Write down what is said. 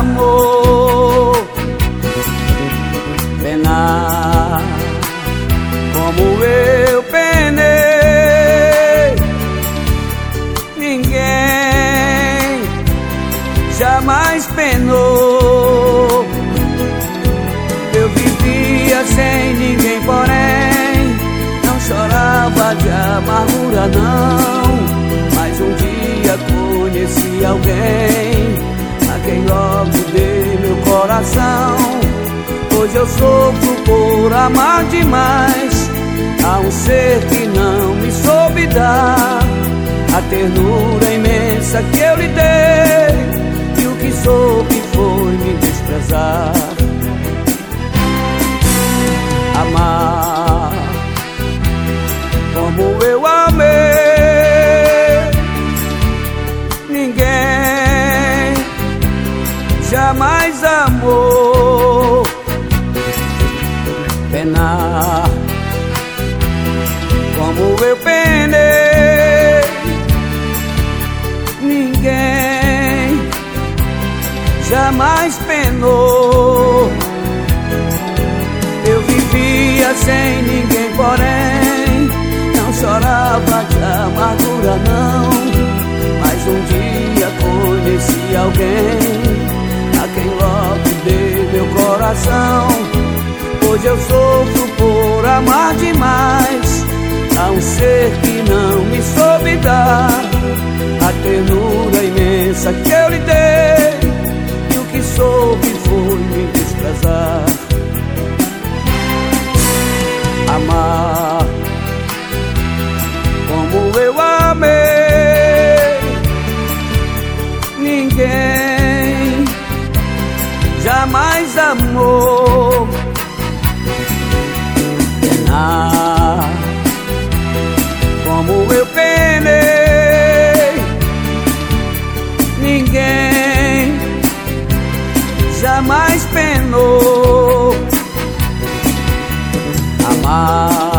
amor penar como eu penei. Ninguém jamais penou. Eu vivia sem ninguém, porém não chorava de amargura não. Mas um dia conheci alguém eu sofro por amar demais a um ser que não me soube dar a ternura imensa que eu lhe dei e o que soube foi me desprezar. Amar como eu amei, ninguém jamais amou. Penar como eu penei, ninguém jamais penou. Eu vivia sem ninguém, porém não chorava de amargura não. Mas um dia conheci alguém a quem logo dei meu coração. Hoje eu sofro por amar demais a um ser que não me soube dar a ternura imensa que eu lhe dei e o que soube foi me desprezar. Amar como eu amei, ninguém jamais amou como eu penei. Ninguém jamais penou amar.